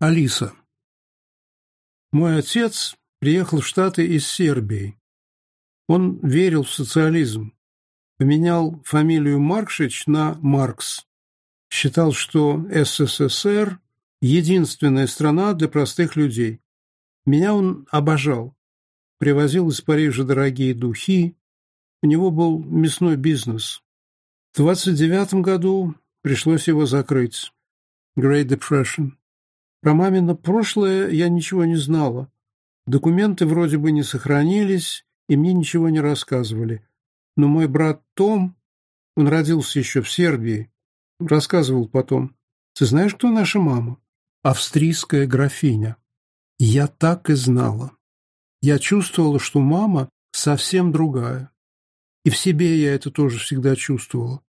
Алиса. Мой отец приехал в Штаты из Сербии. Он верил в социализм, поменял фамилию Маркшич на Маркс. Считал, что СССР – единственная страна для простых людей. Меня он обожал. Привозил из Парижа дорогие духи. У него был мясной бизнес. В 29 году пришлось его закрыть. Great Depression. Про мамино прошлое я ничего не знала. Документы вроде бы не сохранились, и мне ничего не рассказывали. Но мой брат Том, он родился еще в Сербии, рассказывал потом. «Ты знаешь, кто наша мама?» «Австрийская графиня». Я так и знала. Я чувствовала, что мама совсем другая. И в себе я это тоже всегда чувствовала.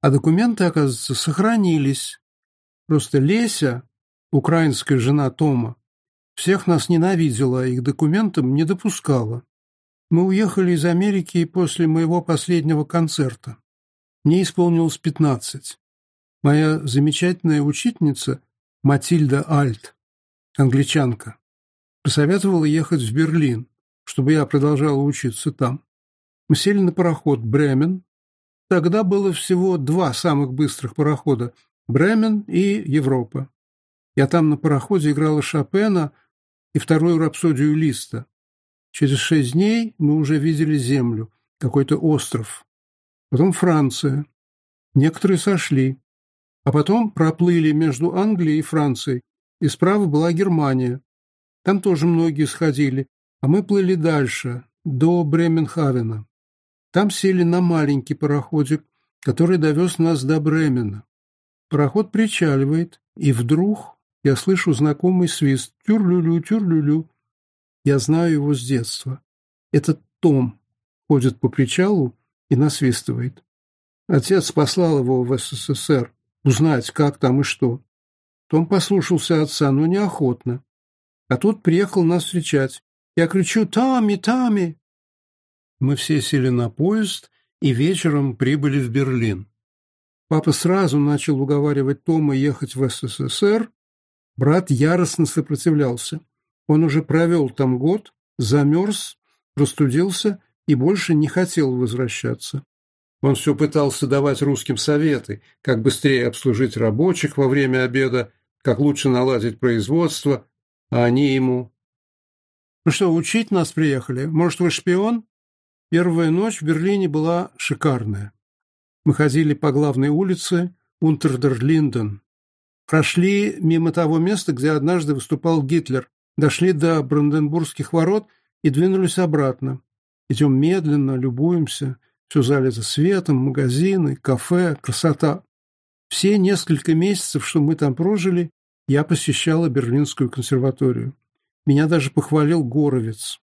А документы, оказывается, сохранились. Просто Леся, украинская жена Тома, всех нас ненавидела, а и к документам не допускала. Мы уехали из Америки после моего последнего концерта. Мне исполнилось пятнадцать. Моя замечательная учительница Матильда Альт, англичанка, посоветовала ехать в Берлин, чтобы я продолжала учиться там. Мы сели на пароход «Бремен». Тогда было всего два самых быстрых парохода – «Бремен» и «Европа». Я там на пароходе играла Шопена и вторую рапсодию Листа. Через шесть дней мы уже видели землю, какой-то остров. Потом Франция. Некоторые сошли. А потом проплыли между Англией и Францией, и справа была Германия. Там тоже многие сходили, а мы плыли дальше, до Бременхавена. Там сели на маленький пароходик, который довез нас до Бремена. Пароход причаливает, и вдруг я слышу знакомый свист «тюр-лю-лю, тюр-лю-лю». Я знаю его с детства. Этот Том ходит по причалу и насвистывает. Отец послал его в СССР узнать, как там и что. Том послушался отца, но неохотно. А тут приехал нас встречать. Я кричу «Тами, Тами!». Мы все сели на поезд и вечером прибыли в Берлин. Папа сразу начал уговаривать Тома ехать в СССР, Брат яростно сопротивлялся. Он уже провел там год, замерз, простудился и больше не хотел возвращаться. Он все пытался давать русским советы, как быстрее обслужить рабочих во время обеда, как лучше наладить производство, а они ему... "Ну что, учить нас приехали? Может, вы шпион?» Первая ночь в Берлине была шикарная. Мы ходили по главной улице Унтердерлинден, Прошли мимо того места, где однажды выступал Гитлер, дошли до Бранденбургских ворот и двинулись обратно. Идем медленно, любуемся. Все залито светом, магазины, кафе, красота. Все несколько месяцев, что мы там прожили, я посещала Берлинскую консерваторию. Меня даже похвалил Горовец.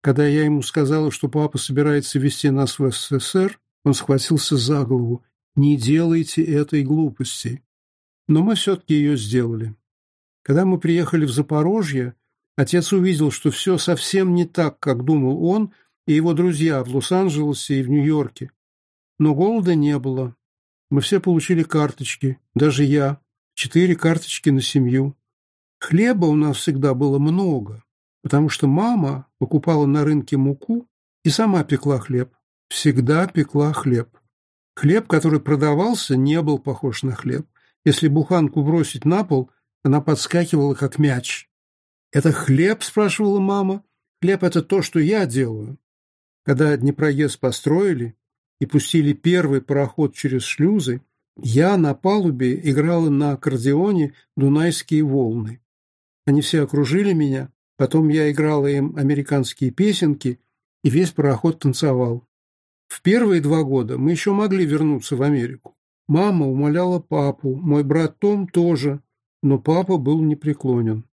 Когда я ему сказала, что папа собирается вести нас в СССР, он схватился за голову. «Не делайте этой глупости но мы все-таки ее сделали. Когда мы приехали в Запорожье, отец увидел, что все совсем не так, как думал он и его друзья в Лос-Анджелесе и в Нью-Йорке. Но голода не было. Мы все получили карточки, даже я, четыре карточки на семью. Хлеба у нас всегда было много, потому что мама покупала на рынке муку и сама пекла хлеб. Всегда пекла хлеб. Хлеб, который продавался, не был похож на хлеб. Если буханку бросить на пол, она подскакивала, как мяч. «Это хлеб?» – спрашивала мама. «Хлеб – это то, что я делаю». Когда Днепроезд построили и пустили первый пароход через шлюзы, я на палубе играла на аккордеоне «Дунайские волны». Они все окружили меня, потом я играла им американские песенки, и весь пароход танцевал. В первые два года мы еще могли вернуться в Америку. Мама умоляла папу, мой брат Том тоже, но папа был непреклонен.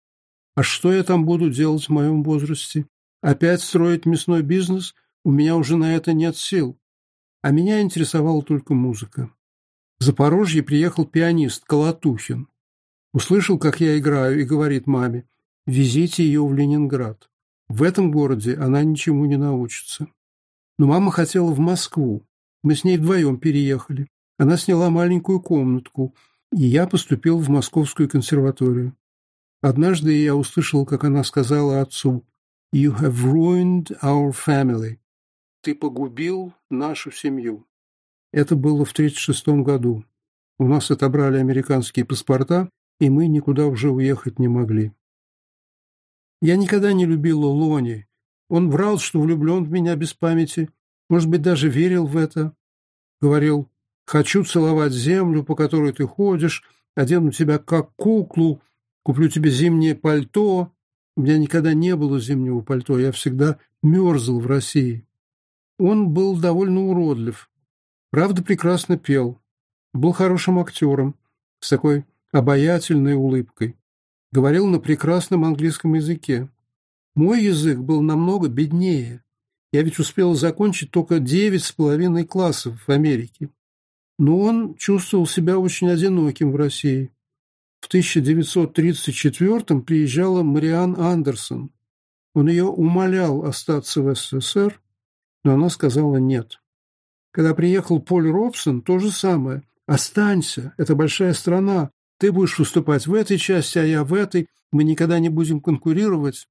А что я там буду делать в моем возрасте? Опять строить мясной бизнес? У меня уже на это нет сил. А меня интересовала только музыка. В Запорожье приехал пианист Колотухин. Услышал, как я играю, и говорит маме, «Везите ее в Ленинград. В этом городе она ничему не научится». Но мама хотела в Москву. Мы с ней вдвоем переехали. Она сняла маленькую комнатку, и я поступил в Московскую консерваторию. Однажды я услышал, как она сказала отцу «You have ruined our family» – «Ты погубил нашу семью». Это было в 1936 году. У нас отобрали американские паспорта, и мы никуда уже уехать не могли. Я никогда не любил Лони. Он врал, что влюблен в меня без памяти, может быть, даже верил в это. Говорил, Хочу целовать землю, по которой ты ходишь, одену тебя как куклу, куплю тебе зимнее пальто. У меня никогда не было зимнего пальто, я всегда мерзл в России. Он был довольно уродлив. Правда, прекрасно пел. Был хорошим актером, с такой обаятельной улыбкой. Говорил на прекрасном английском языке. Мой язык был намного беднее. Я ведь успел закончить только девять с половиной классов в Америке но он чувствовал себя очень одиноким в России. В 1934-м приезжала Мариан Андерсон. Он ее умолял остаться в СССР, но она сказала нет. Когда приехал Поль Робсон, то же самое. «Останься, это большая страна, ты будешь выступать в этой части, а я в этой, мы никогда не будем конкурировать».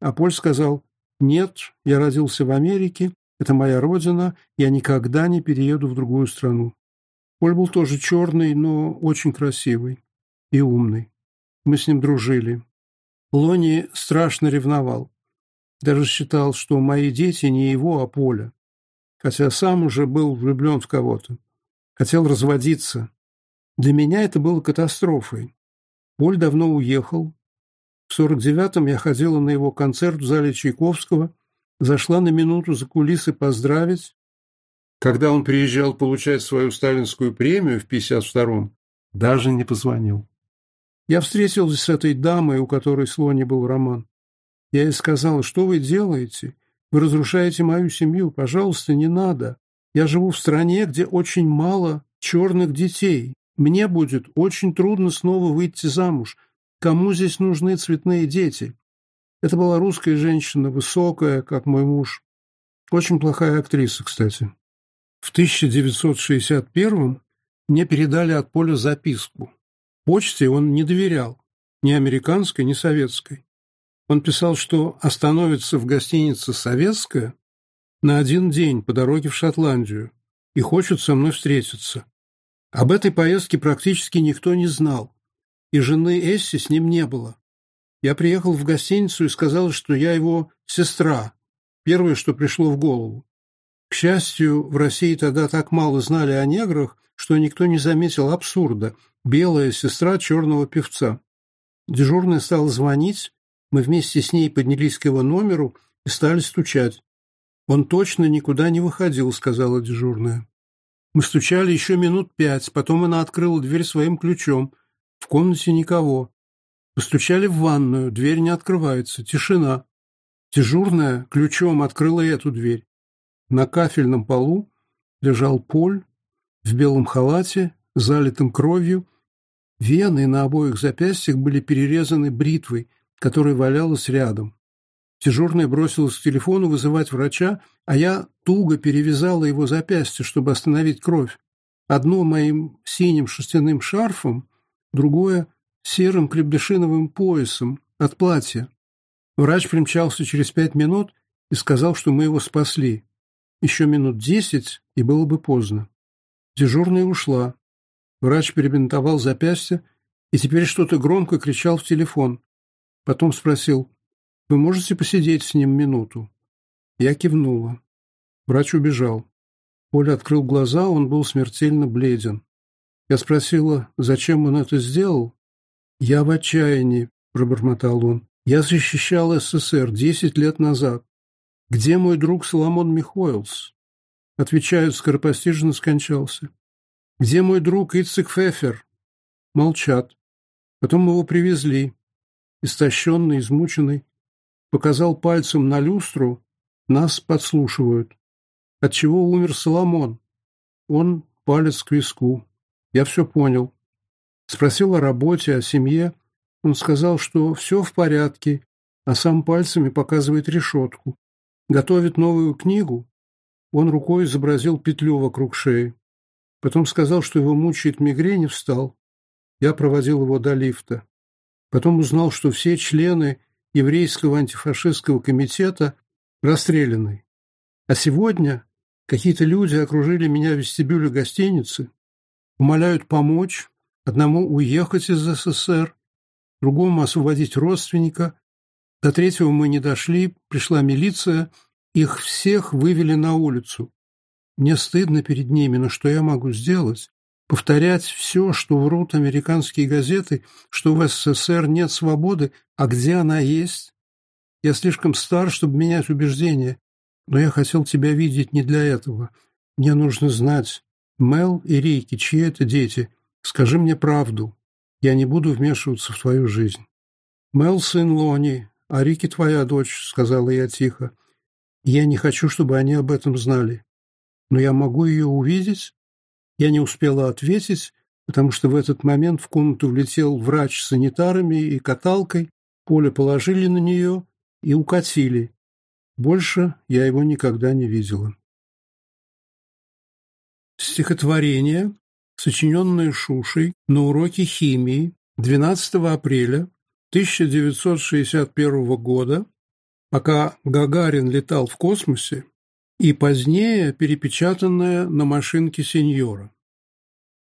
А Поль сказал, «Нет, я родился в Америке, это моя родина, я никогда не перееду в другую страну». Коль был тоже черный, но очень красивый и умный. Мы с ним дружили. Лони страшно ревновал. Даже считал, что мои дети не его, а Поля. Хотя сам уже был влюблен в кого-то. Хотел разводиться. Для меня это было катастрофой. Поль давно уехал. В 49-м я ходила на его концерт в зале Чайковского, зашла на минуту за кулисы поздравить, когда он приезжал получать свою сталинскую премию в 52-м, даже не позвонил. Я встретилась с этой дамой, у которой с Лони был роман. Я ей сказала, что вы делаете? Вы разрушаете мою семью, пожалуйста, не надо. Я живу в стране, где очень мало черных детей. Мне будет очень трудно снова выйти замуж. Кому здесь нужны цветные дети? Это была русская женщина, высокая, как мой муж. Очень плохая актриса, кстати. В 1961 мне передали от Поля записку. Почте он не доверял, ни американской, ни советской. Он писал, что остановится в гостинице «Советская» на один день по дороге в Шотландию и хочет со мной встретиться. Об этой поездке практически никто не знал, и жены Эсси с ним не было. Я приехал в гостиницу и сказал, что я его сестра. Первое, что пришло в голову. К счастью, в России тогда так мало знали о неграх, что никто не заметил абсурда «белая сестра черного певца». Дежурный стал звонить, мы вместе с ней поднялись к его номеру и стали стучать. «Он точно никуда не выходил», — сказала дежурная. Мы стучали еще минут пять, потом она открыла дверь своим ключом. В комнате никого. Постучали в ванную, дверь не открывается, тишина. Дежурная ключом открыла эту дверь. На кафельном полу лежал Поль в белом халате, залитым кровью. Вены на обоих запястьях были перерезаны бритвой, которая валялась рядом. Дежурная бросилась к телефону вызывать врача, а я туго перевязала его запястье, чтобы остановить кровь. Одно моим синим шерстяным шарфом, другое — серым крепдышиновым поясом от платья. Врач примчался через пять минут и сказал, что мы его спасли. Еще минут десять, и было бы поздно. Дежурная ушла. Врач перебинтовал запястье и теперь что-то громко кричал в телефон. Потом спросил, «Вы можете посидеть с ним минуту?» Я кивнула. Врач убежал. Оля открыл глаза, он был смертельно бледен. Я спросила, зачем он это сделал? «Я в отчаянии», — пробормотал он. «Я защищал СССР десять лет назад. Где мой друг Соломон Михоэлс? Отвечают, скоропостижно скончался. Где мой друг Ицик Фефер? Молчат. Потом его привезли. Истощенный, измученный. Показал пальцем на люстру. Нас подслушивают. Отчего умер Соломон? Он палец к виску. Я все понял. Спросил о работе, о семье. Он сказал, что все в порядке, а сам пальцами показывает решетку готовит новую книгу?» Он рукой изобразил петлю вокруг шеи. Потом сказал, что его мучает мигрень, и встал. Я проводил его до лифта. Потом узнал, что все члены еврейского антифашистского комитета расстреляны. А сегодня какие-то люди окружили меня в вестибюле гостиницы, умоляют помочь, одному уехать из СССР, другому освободить родственника, до третьего мы не дошли, пришла милиция, их всех вывели на улицу. Мне стыдно перед ними, но что я могу сделать? Повторять все, что врут американские газеты, что в СССР нет свободы, а где она есть? Я слишком стар, чтобы менять убеждения, но я хотел тебя видеть не для этого. Мне нужно знать, Мел и Рейки, чьи это дети? Скажи мне правду. Я не буду вмешиваться в твою жизнь. Мел сын Лони, а Рики твоя дочь», — сказала я тихо. «Я не хочу, чтобы они об этом знали. Но я могу ее увидеть?» Я не успела ответить, потому что в этот момент в комнату влетел врач с санитарами и каталкой, Поле положили на нее и укатили. Больше я его никогда не видела. Стихотворение, сочиненное Шушей на уроке химии 12 апреля 1961 года, пока Гагарин летал в космосе, и позднее перепечатанная на машинке сеньора.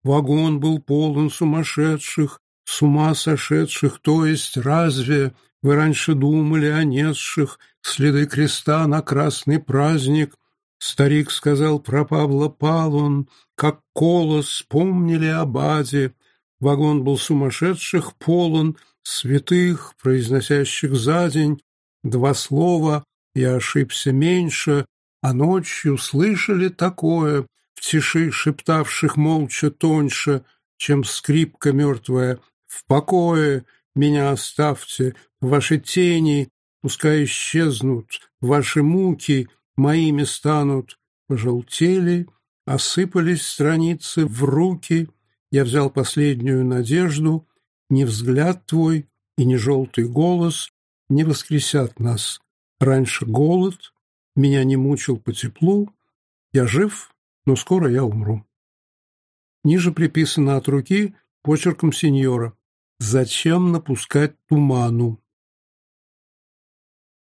Вагон был полон сумасшедших, с ума сошедших, то есть разве вы раньше думали о несших следы креста на красный праздник? Старик сказал про Павла Палун, как колос, помнили о Баде. Вагон был сумасшедших, полон, святых, произносящих за день два слова «я ошибся меньше», а ночью слышали такое, в тиши шептавших молча тоньше, чем скрипка мертвая, «в покое меня оставьте, ваши тени, пускай исчезнут, ваши муки моими станут». Пожелтели, осыпались страницы в руки, я взял последнюю надежду — ни взгляд твой и ни желтый голос не воскресят нас. Раньше голод, меня не мучил по теплу, я жив, но скоро я умру. Ниже приписано от руки почерком сеньора. Зачем напускать туману?